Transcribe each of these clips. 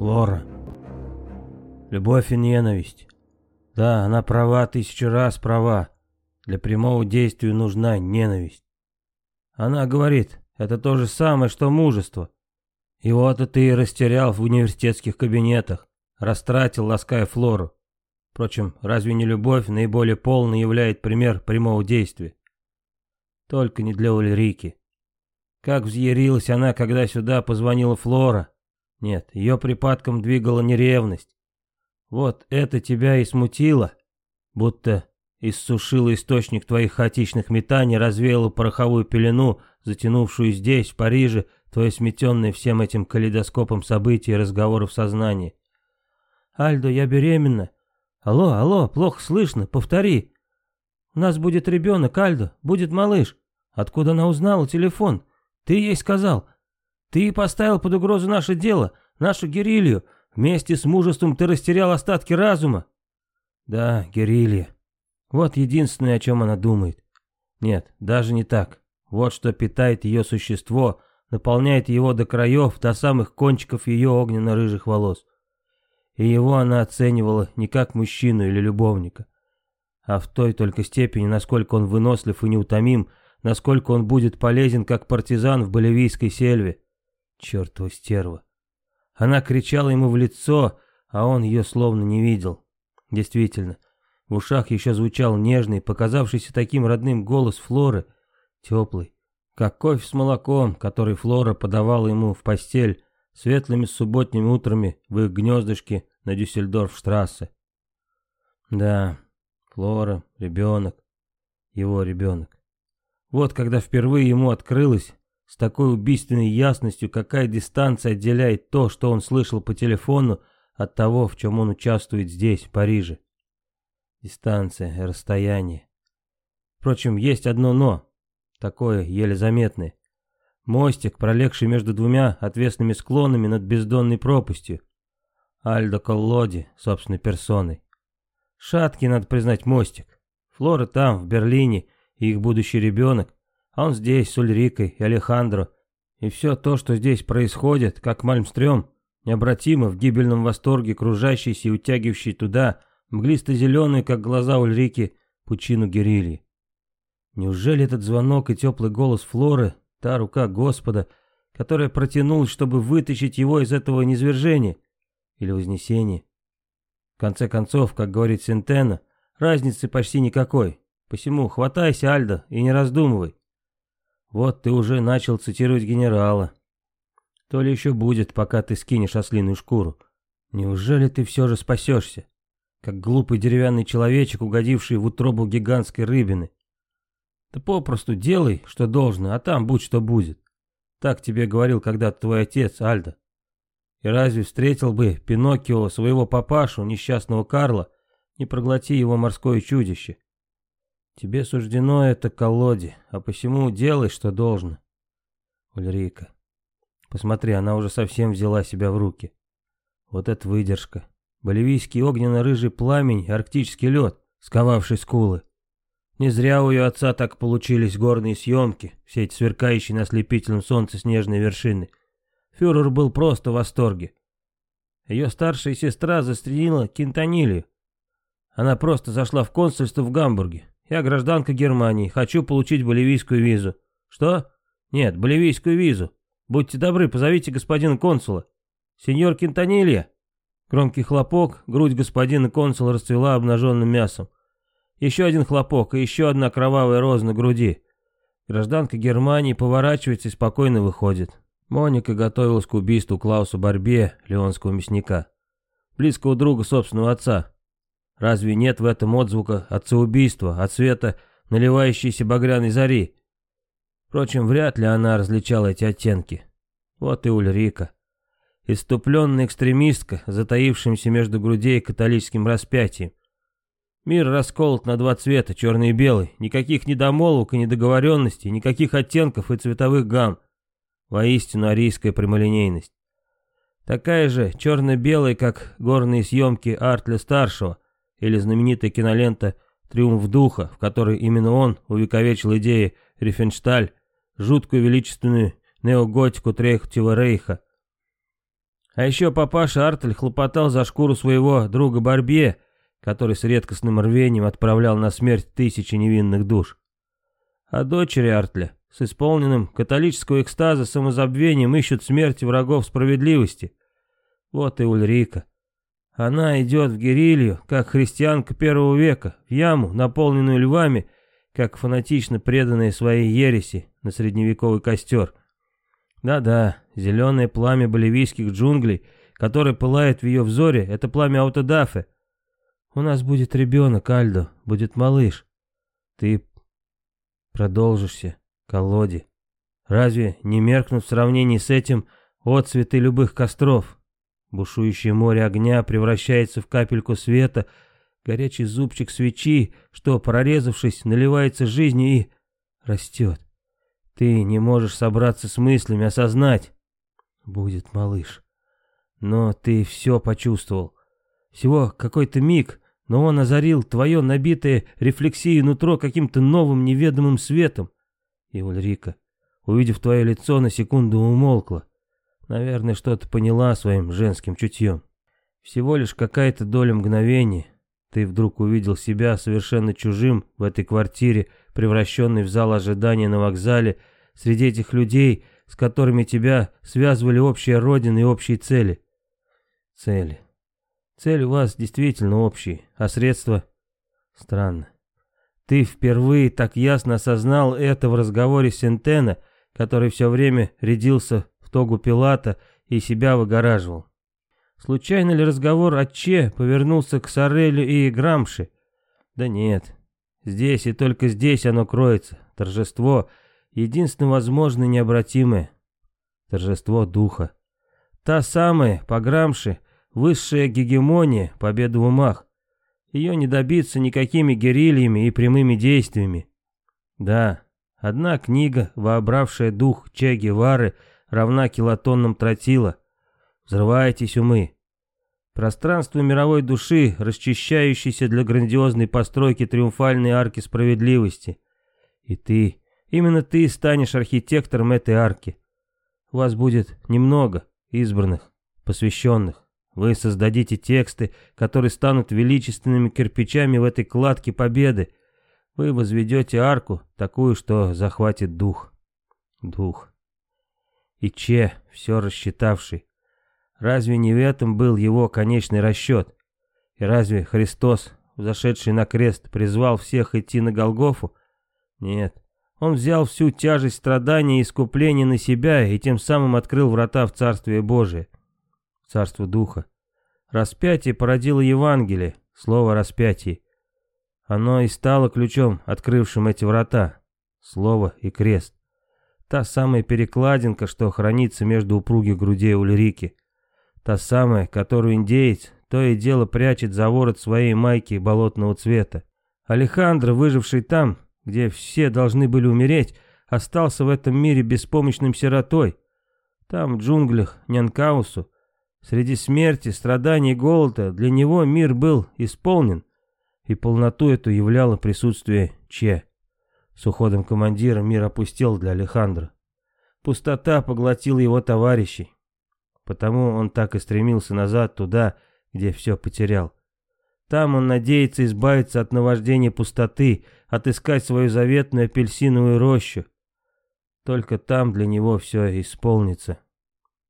Флора. Любовь и ненависть. Да, она права тысячу раз права. Для прямого действия нужна ненависть. Она говорит, это то же самое, что мужество. Вот ты и растерял в университетских кабинетах, растратил, лаская Флору. Впрочем, разве не любовь наиболее полно являет пример прямого действия? Только не для Ульрики. Как взъярилась она, когда сюда позвонила Флора. Нет, ее припадком двигала не ревность. Вот это тебя и смутило, будто иссушила источник твоих хаотичных метаний, развеяла пороховую пелену, затянувшую здесь, в Париже, твое сметенное всем этим калейдоскопом событий и разговоров сознания. «Альдо, я беременна. Алло, алло, плохо слышно, повтори. У нас будет ребенок, Альдо, будет малыш. Откуда она узнала телефон? Ты ей сказал. Ты поставил под угрозу наше дело, нашу герилью. Вместе с мужеством ты растерял остатки разума. Да, герилья. Вот единственное, о чем она думает. Нет, даже не так. Вот что питает ее существо, наполняет его до краев, до самых кончиков ее огненно-рыжих волос. И его она оценивала не как мужчину или любовника, а в той только степени, насколько он вынослив и неутомим, насколько он будет полезен как партизан в боливийской сельве. Чертова стерва. Она кричала ему в лицо, а он ее словно не видел. Действительно, в ушах еще звучал нежный, показавшийся таким родным голос Флоры, теплый, как кофе с молоком, который Флора подавала ему в постель светлыми субботними утрами в их гнездышке на Дюссельдорф-штрассе. Да, Флора, ребенок, его ребенок. Вот когда впервые ему открылось с такой убийственной ясностью, какая дистанция отделяет то, что он слышал по телефону, от того, в чем он участвует здесь, в Париже. Дистанция, расстояние. Впрочем, есть одно «но», такое еле заметное. Мостик, пролегший между двумя отвесными склонами над бездонной пропастью. Альдо Коллоди, собственной персоной. Шаткий, надо признать, мостик. Флора там, в Берлине, и их будущий ребенок, он здесь с Ульрикой и Алехандро. И все то, что здесь происходит, как Мальмстрём, необратимо в гибельном восторге кружащийся и утягивающий туда, мглисто-зеленый, как глаза Ульрики, пучину Герильи. Неужели этот звонок и теплый голос Флоры, та рука Господа, которая протянулась, чтобы вытащить его из этого низвержения или вознесения? В конце концов, как говорит Сентена, разницы почти никакой. Посему хватайся, Альдо, и не раздумывай. Вот ты уже начал цитировать генерала. То ли еще будет, пока ты скинешь ослиную шкуру. Неужели ты все же спасешься? Как глупый деревянный человечек, угодивший в утробу гигантской рыбины. Да попросту делай, что должно, а там будь что будет. Так тебе говорил когда-то твой отец, Альдо. И разве встретил бы Пиноккио своего папашу, несчастного Карла, не проглоти его морское чудище? Тебе суждено это, колоде, а посему делай, что должно. Ульрика. Посмотри, она уже совсем взяла себя в руки. Вот это выдержка. Боливийский огненно-рыжий пламень, арктический лед, сковавший скулы. Не зря у ее отца так получились горные съемки, все эти сверкающие на слепительном солнце снежные вершины. Фюрер был просто в восторге. Ее старшая сестра застрелила Кентанилию. Она просто зашла в консульство в Гамбурге. Я гражданка Германии, хочу получить боливийскую визу. Что? Нет, боливийскую визу. Будьте добры, позовите господина консула. Сеньор Кентанилья. Громкий хлопок, грудь господина консула расцвела обнаженным мясом. Еще один хлопок и еще одна кровавая роза на груди. Гражданка Германии поворачивается и спокойно выходит. Моника готовилась к убийству Клауса Барбе, леонского мясника. Близкого друга собственного отца. Разве нет в этом отзвука отцеубийства, от света наливающейся багряной зари? Впрочем, вряд ли она различала эти оттенки. Вот и Ульрика. Иступленная экстремистка, затаившимся между грудей католическим распятием. Мир расколот на два цвета, черный и белый. Никаких недомолвок и недоговоренностей, никаких оттенков и цветовых гамм. Воистину арийская прямолинейность. Такая же черно-белая, как горные съемки Артля-старшего, или знаменитая кинолента «Триумф духа», в которой именно он увековечил идеи Рифеншталь, жуткую величественную неоготику Третьего Рейха. А еще папаша Артель хлопотал за шкуру своего друга Барбье, который с редкостным рвением отправлял на смерть тысячи невинных душ. А дочери Артля с исполненным католического экстаза самозабвением ищут смерти врагов справедливости. Вот и Ульрика. Она идет в герилью, как христианка первого века, в яму, наполненную львами, как фанатично преданная своей ереси на средневековый костер. Да-да, зеленое пламя боливийских джунглей, которое пылает в ее взоре, это пламя аутодафе. У нас будет ребенок, Альдо, будет малыш. Ты продолжишься, колоде. Разве не меркнут в сравнении с этим отцветы любых костров? Бушующее море огня превращается в капельку света, горячий зубчик свечи, что, прорезавшись, наливается жизнью и растет. Ты не можешь собраться с мыслями, осознать. Будет, малыш. Но ты все почувствовал. Всего какой-то миг, но он озарил твое набитое рефлексией нутро каким-то новым неведомым светом. И Ульрика, увидев твое лицо, на секунду умолкла. Наверное, что-то поняла своим женским чутьем. Всего лишь какая-то доля мгновения. Ты вдруг увидел себя совершенно чужим в этой квартире, превращенной в зал ожидания на вокзале, среди этих людей, с которыми тебя связывали общая родина и общие цели. Цели. Цель у вас действительно общие, а средства... Странно. Ты впервые так ясно осознал это в разговоре с Сентена, который все время рядился тогу Пилата и себя выгораживал. Случайно ли разговор о Че повернулся к Сорелю и Грамши? Да нет. Здесь и только здесь оно кроется. Торжество, единственно возможное необратимое. Торжество духа. Та самая, по Грамши, высшая гегемония, победа в умах. Ее не добиться никакими герильями и прямыми действиями. Да, одна книга, вообравшая дух Че Гевары, равна килотоннам тротила. Взрывайтесь, умы. Пространство мировой души, расчищающееся для грандиозной постройки триумфальной арки справедливости. И ты, именно ты станешь архитектором этой арки. У вас будет немного избранных, посвященных. Вы создадите тексты, которые станут величественными кирпичами в этой кладке победы. Вы возведете арку, такую, что захватит дух. Дух и Че, все рассчитавший. Разве не в этом был его конечный расчет? И разве Христос, зашедший на крест, призвал всех идти на Голгофу? Нет. Он взял всю тяжесть страдания и искупления на себя и тем самым открыл врата в Царствие Божие, Царство Духа. Распятие породило Евангелие, слово распятие. Оно и стало ключом, открывшим эти врата, слово и крест. Та самая перекладинка, что хранится между упругих грудей Ульрики. Та самая, которую индеец то и дело прячет за ворот своей майки болотного цвета. Алехандро, выживший там, где все должны были умереть, остался в этом мире беспомощным сиротой. Там, в джунглях Нянкаусу, среди смерти, страданий и голода, для него мир был исполнен, и полноту эту являло присутствие Че. С уходом командира мир опустел для Алехандра. Пустота поглотила его товарищей. Потому он так и стремился назад, туда, где все потерял. Там он надеется избавиться от наваждения пустоты, отыскать свою заветную апельсиновую рощу. Только там для него все исполнится.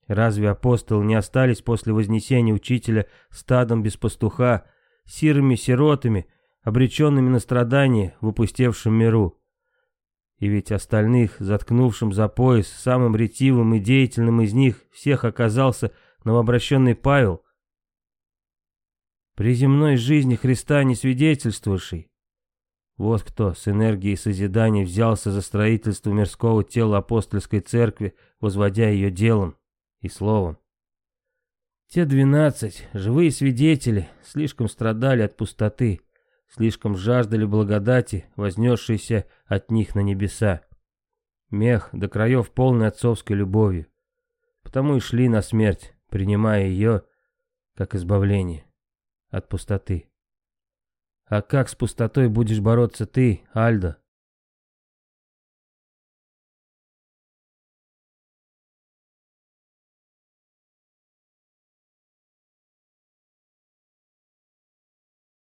Разве апостолы не остались после вознесения учителя стадом без пастуха, сирыми сиротами, обреченными на страдания в упустевшем миру? И ведь остальных, заткнувшим за пояс, самым ретивым и деятельным из них, всех оказался новообращенный Павел. При земной жизни Христа не свидетельствовавший. Вот кто с энергией созидания взялся за строительство мирского тела апостольской церкви, возводя ее делом и словом. Те двенадцать, живые свидетели, слишком страдали от пустоты слишком жаждали благодати, вознесшейся от них на небеса. Мех до краев полный отцовской любовью. Потому и шли на смерть, принимая ее как избавление от пустоты. А как с пустотой будешь бороться ты, Альдо?